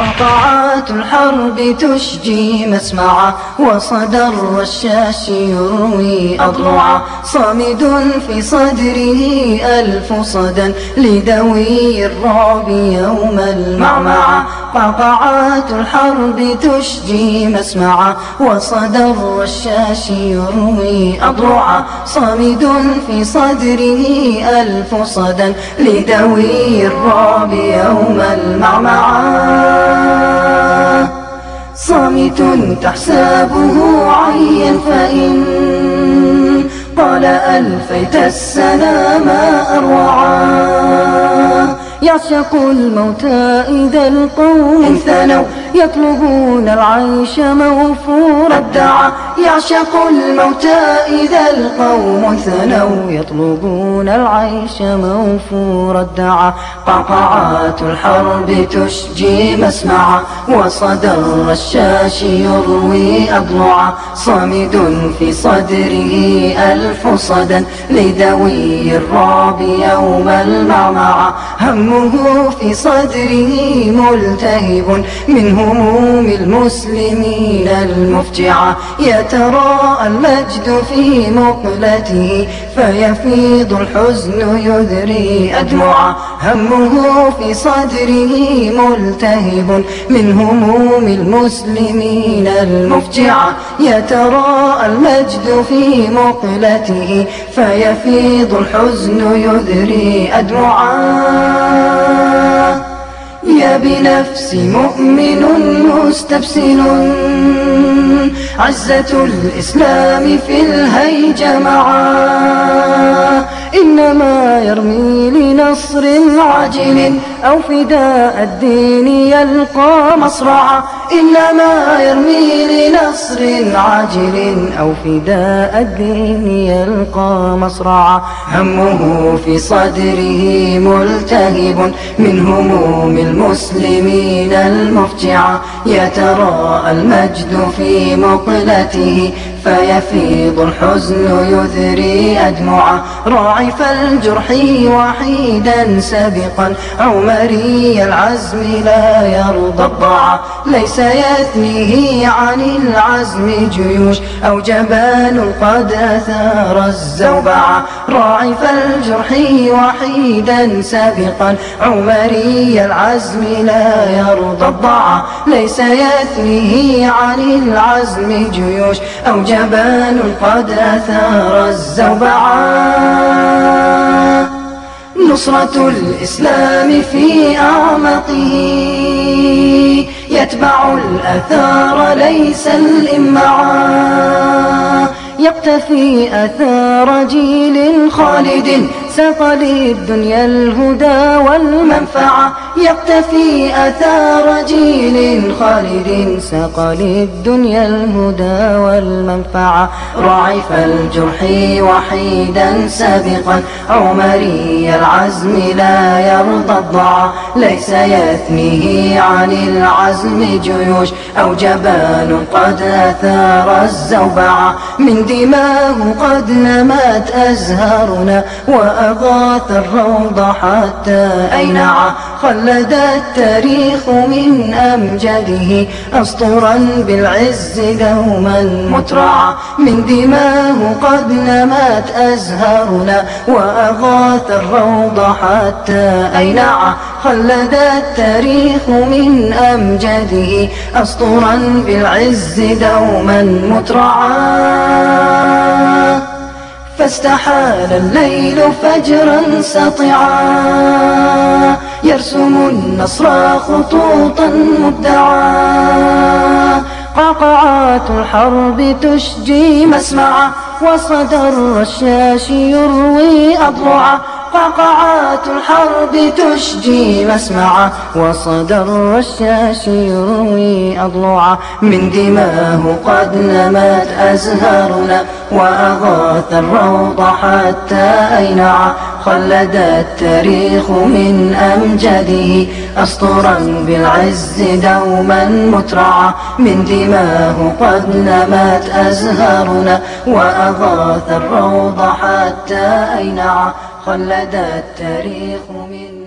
قطعات الحرب تشجي مسمعا وصدى الرشاش يروي أضلعا صامد في صدره ألف صدى لدوي الرعب يوم المعمعة قطعات الحرب تشجي مسمعا وصدى الرشاش يروي أضلعا صامد في صدره ألف صدى لدوي الرعب يوم المعمعة. صامت تحسبه عيا فإن قال ألفيت السنا ما أروعا يعشق الموت إذا القوم انثنوا يطلبون العيش موفور الدعاء. يعشق الموت إذا القوم ثنوا. يطلبون العيش موفور الدعاء. قطعات الحرب تشجي مسمعا. وصدى الرشاش يروي أضلعا. صامد في صدره ألف صدى. لذوي الرعب يوم المعمعة همه في صدره ملتهب. من هموم المسلمين المفجعة يتراءى المجد في مقلته فيفيض الحزن يذري أدمعا همه في صدره ملتهب من هموم المسلمين المفجعة يتراءى المجد في مقلته فيفيض الحزن يذري أدمعا بنفس مؤمن مستبسل عزة الإسلام في الهيج معا إنما يرمي لنصر عاجل أو فداء الدين يلقى مصرعا إنما يرمي لنصر عاجل أو فداء الدين يلقى مصرعا همه في صدره ملتهب من هموم المسلمين المفجعة يتراءى المجد في مقلته فيفيض الحزن يذري أدمعا راعف الجرح وحيدا سابقا عمري العزم لا يرضى الضعا ليس يثنيه عن العزم جيوش أو جبال قد أثار الزوبعا راعف الجرح وحيدا سابقا عمري العزم لا يرضى الضعا ليس يثنيه عن العزم جيوش أو جبال قد أثار الزوبعا نصرة الإسلام في أعمقه. يتبع الأثار ليس الإمعا يقتفي أثار جيل خالد ساق للدنيا الهدى والمنفعة. يقتفي أثار جيل خالد. ساق للدنيا الهدى والمنفعة. راعف الجرح وحيدا سابقا. عمري العزم لا يرضى الضعى. ليس يثنيه عن العزم جيوش. أو جبال قد أثار الزوبعة. من دماه قد نمت أزهارنا. وأغاث الروض حتى أينع خلد التاريخ من أمجده أسطرا بالعز دوما مترعا. من دماه قد نمت أزهارنا وأغاث الروض حتى أينع خلد التاريخ من أمجده أسطرا بالعز دوما مترعا. فاستحال الليل فجرا سطعا. يرسم النصر خطوطا مبدعا. قعقعات الحرب تشجي مسمعا. وصدى الرشاش يروي أضلعا. قعقعات الحرب تشجي مسمعا وصدى الرشاش يروي أضلعا من دماه قد نمت أزهارنا وأغاث الروض حتى أينعا خلد التاريخ من أمجده أسطرا بالعز دوما مترعا من دماه قد نمت أزهارنا وأغاث الروض حتى أينعا خلد التاريخ من